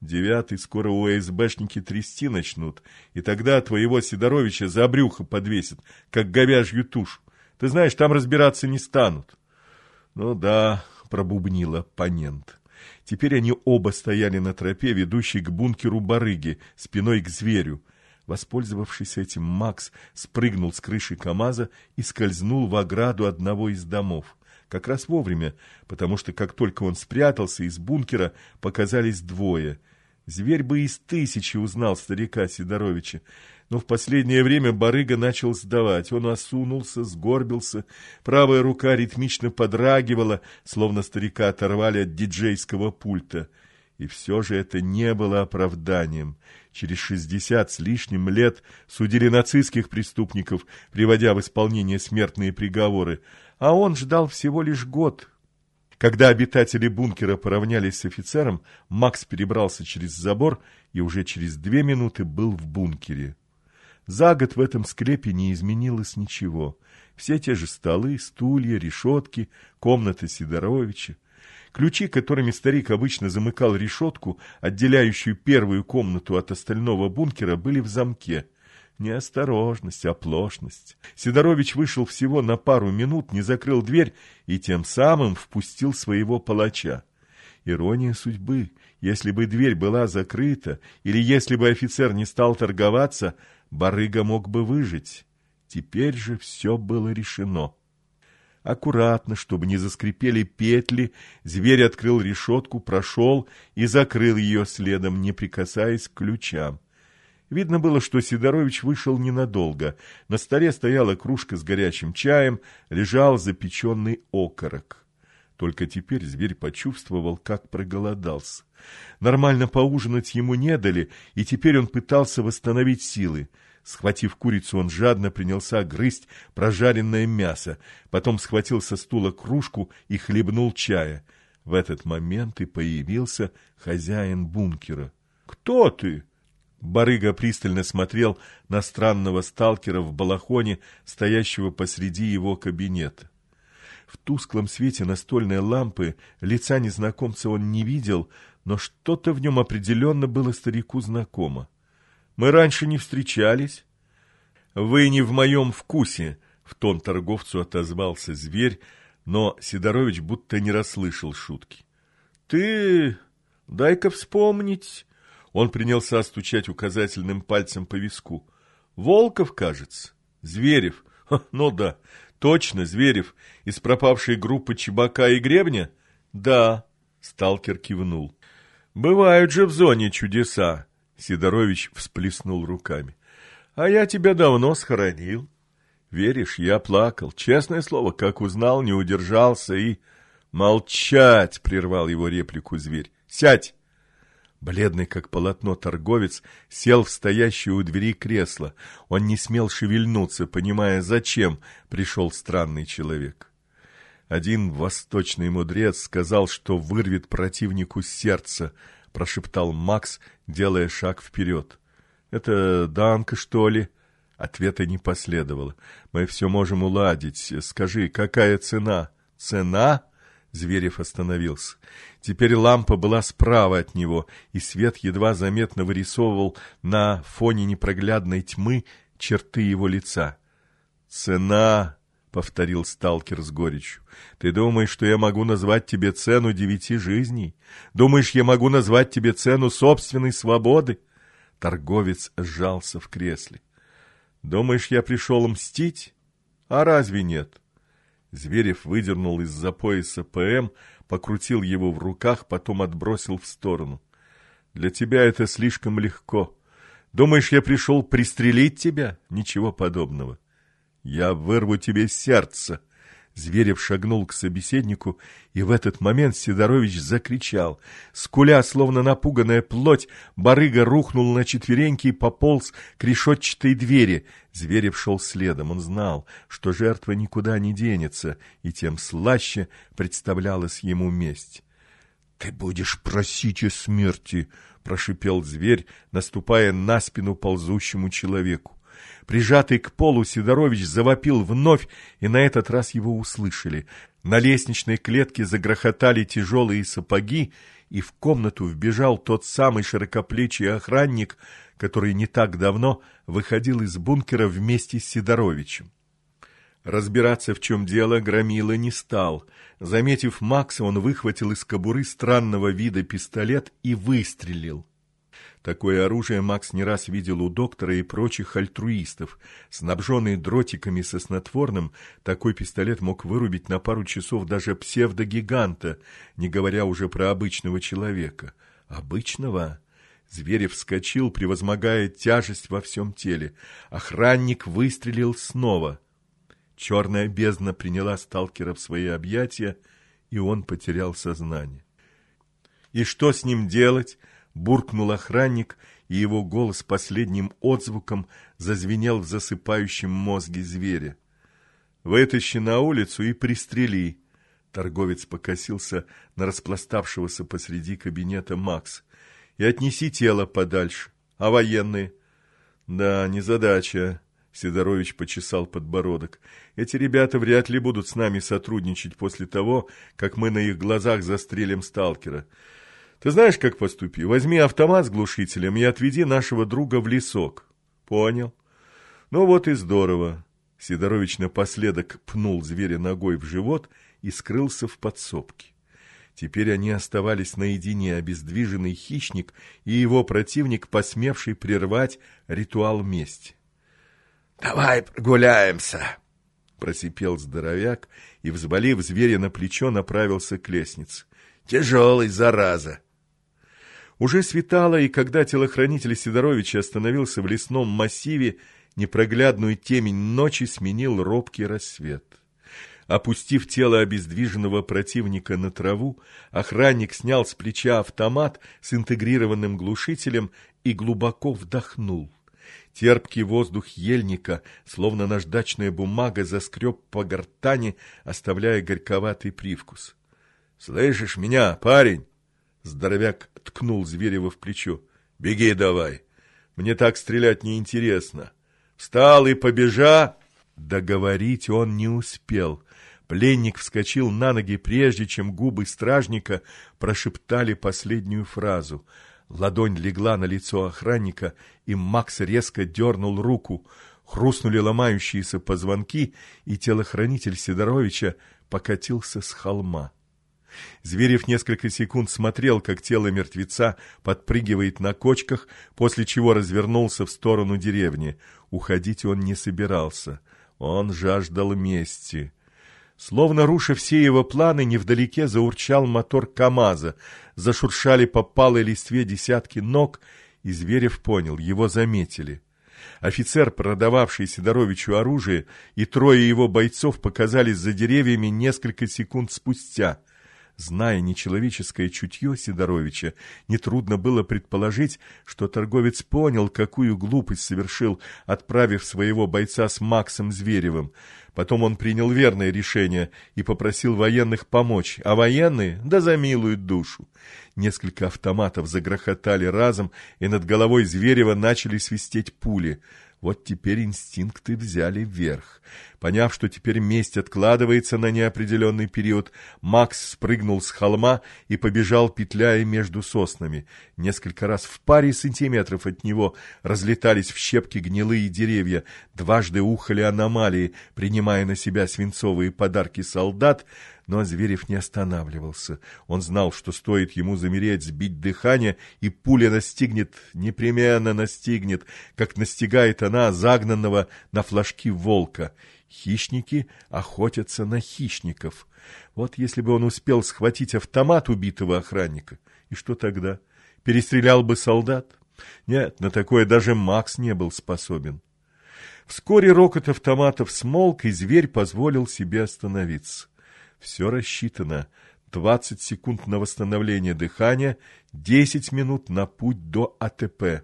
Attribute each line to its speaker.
Speaker 1: Девятый скоро у СБшники трясти начнут, и тогда твоего Сидоровича за брюхо подвесят, как говяжью тушу. Ты знаешь, там разбираться не станут. Ну да, пробубнил оппонент. Теперь они оба стояли на тропе, ведущей к бункеру барыги, спиной к зверю. Воспользовавшись этим, Макс спрыгнул с крыши КамАЗа и скользнул в ограду одного из домов. Как раз вовремя, потому что как только он спрятался, из бункера показались двое. Зверь бы из тысячи узнал старика Сидоровича, но в последнее время барыга начал сдавать. Он осунулся, сгорбился, правая рука ритмично подрагивала, словно старика оторвали от диджейского пульта. И все же это не было оправданием. Через шестьдесят с лишним лет судили нацистских преступников, приводя в исполнение смертные приговоры, а он ждал всего лишь год. Когда обитатели бункера поравнялись с офицером, Макс перебрался через забор и уже через две минуты был в бункере. За год в этом склепе не изменилось ничего. Все те же столы, стулья, решетки, комната Сидоровича. Ключи, которыми старик обычно замыкал решетку, отделяющую первую комнату от остального бункера, были в замке. Неосторожность, оплошность. Сидорович вышел всего на пару минут, не закрыл дверь и тем самым впустил своего палача. Ирония судьбы. Если бы дверь была закрыта, или если бы офицер не стал торговаться, барыга мог бы выжить. Теперь же все было решено. Аккуратно, чтобы не заскрипели петли, зверь открыл решетку, прошел и закрыл ее следом, не прикасаясь к ключам. Видно было, что Сидорович вышел ненадолго. На столе стояла кружка с горячим чаем, лежал запеченный окорок. Только теперь зверь почувствовал, как проголодался. Нормально поужинать ему не дали, и теперь он пытался восстановить силы. Схватив курицу, он жадно принялся грызть прожаренное мясо, потом схватил со стула кружку и хлебнул чая. В этот момент и появился хозяин бункера. «Кто ты?» Барыга пристально смотрел на странного сталкера в балахоне, стоящего посреди его кабинета. В тусклом свете настольной лампы лица незнакомца он не видел, но что-то в нем определенно было старику знакомо. «Мы раньше не встречались». «Вы не в моем вкусе», — в тон торговцу отозвался зверь, но Сидорович будто не расслышал шутки. «Ты... дай-ка вспомнить...» Он принялся стучать указательным пальцем по виску. «Волков, кажется? Зверев? Ха, ну да, точно, Зверев. Из пропавшей группы Чебака и Гребня? Да». Сталкер кивнул. «Бывают же в зоне чудеса!» Сидорович всплеснул руками. «А я тебя давно схоронил. Веришь, я плакал. Честное слово, как узнал, не удержался и...» «Молчать!» — прервал его реплику зверь. «Сядь!» Бледный, как полотно, торговец сел в стоящее у двери кресло. Он не смел шевельнуться, понимая, зачем пришел странный человек. Один восточный мудрец сказал, что вырвет противнику сердце, прошептал Макс, делая шаг вперед. «Это Данка, что ли?» Ответа не последовало. «Мы все можем уладить. Скажи, какая цена?» «Цена?» Зверев остановился. Теперь лампа была справа от него, и свет едва заметно вырисовывал на фоне непроглядной тьмы черты его лица. «Цена!» — повторил сталкер с горечью. «Ты думаешь, что я могу назвать тебе цену девяти жизней? Думаешь, я могу назвать тебе цену собственной свободы?» Торговец сжался в кресле. «Думаешь, я пришел мстить? А разве нет?» Зверев выдернул из-за пояса ПМ, покрутил его в руках, потом отбросил в сторону. «Для тебя это слишком легко. Думаешь, я пришел пристрелить тебя? Ничего подобного. Я вырву тебе сердце!» Зверев шагнул к собеседнику, и в этот момент Сидорович закричал. Скуля, словно напуганная плоть, барыга рухнул на четвереньки и пополз к решетчатой двери. Зверев шел следом. Он знал, что жертва никуда не денется, и тем слаще представлялась ему месть. — Ты будешь просить о смерти! — прошипел зверь, наступая на спину ползущему человеку. Прижатый к полу Сидорович завопил вновь, и на этот раз его услышали. На лестничной клетке загрохотали тяжелые сапоги, и в комнату вбежал тот самый широкоплечий охранник, который не так давно выходил из бункера вместе с Сидоровичем. Разбираться, в чем дело, Громила не стал. Заметив Макса, он выхватил из кобуры странного вида пистолет и выстрелил. Такое оружие Макс не раз видел у доктора и прочих альтруистов. Снабженный дротиками со снотворным, такой пистолет мог вырубить на пару часов даже псевдогиганта, не говоря уже про обычного человека. Обычного? Зверев вскочил, превозмогая тяжесть во всем теле. Охранник выстрелил снова. Черная бездна приняла сталкера в свои объятия, и он потерял сознание. И что с ним делать? Буркнул охранник, и его голос последним отзвуком зазвенел в засыпающем мозге зверя. «Вытащи на улицу и пристрели!» Торговец покосился на распластавшегося посреди кабинета Макс. «И отнеси тело подальше. А военные?» «Да, незадача», — Сидорович почесал подбородок. «Эти ребята вряд ли будут с нами сотрудничать после того, как мы на их глазах застрелим сталкера. Ты знаешь, как поступи? Возьми автомат с глушителем и отведи нашего друга в лесок. Понял? Ну вот и здорово. Сидорович напоследок пнул зверя ногой в живот и скрылся в подсобке. Теперь они оставались наедине, обездвиженный хищник и его противник, посмевший прервать ритуал мести.
Speaker 2: — Давай прогуляемся, — просипел здоровяк и, взболив зверя на плечо, направился к лестнице. — Тяжелый, зараза!
Speaker 1: — уже светало, и когда телохранитель Сидоровича остановился в лесном массиве, непроглядную темень ночи сменил робкий рассвет. Опустив тело обездвиженного противника на траву, охранник снял с плеча автомат с интегрированным глушителем и глубоко вдохнул. Терпкий воздух ельника, словно наждачная бумага, заскреб по гортани, оставляя горьковатый привкус. — Слышишь меня, парень? Здоровяк ткнул Зверева в плечо. «Беги давай! Мне так стрелять неинтересно! Встал и побежа!» Договорить он не успел. Пленник вскочил на ноги, прежде чем губы стражника прошептали последнюю фразу. Ладонь легла на лицо охранника, и Макс резко дернул руку. Хрустнули ломающиеся позвонки, и телохранитель Сидоровича покатился с холма. Зверев несколько секунд смотрел, как тело мертвеца подпрыгивает на кочках, после чего развернулся в сторону деревни. Уходить он не собирался. Он жаждал мести. Словно руша все его планы, невдалеке заурчал мотор КамАЗа. Зашуршали по палой листве десятки ног, и Зверев понял, его заметили. Офицер, продававший Сидоровичу оружие, и трое его бойцов показались за деревьями несколько секунд спустя. Зная нечеловеческое чутье Сидоровича, нетрудно было предположить, что торговец понял, какую глупость совершил, отправив своего бойца с Максом Зверевым. Потом он принял верное решение и попросил военных помочь, а военные да замилуют душу. Несколько автоматов загрохотали разом, и над головой Зверева начали свистеть пули — вот теперь инстинкты взяли вверх. Поняв, что теперь месть откладывается на неопределенный период, Макс спрыгнул с холма и побежал, петляя между соснами. Несколько раз в паре сантиметров от него разлетались в щепки гнилые деревья, дважды ухали аномалии, принимая на себя свинцовые подарки солдат, но Зверев не останавливался. Он знал, что стоит ему замереть, сбить дыхание, и пуля настигнет, непременно настигнет, как настигает она загнанного на флажки волка. Хищники охотятся на хищников. Вот если бы он успел схватить автомат убитого охранника, и что тогда? Перестрелял бы солдат? Нет, на такое даже Макс не был способен. Вскоре рокот автоматов смолк, и зверь позволил себе остановиться. Все рассчитано. 20 секунд на восстановление дыхания, 10 минут на путь до АТП.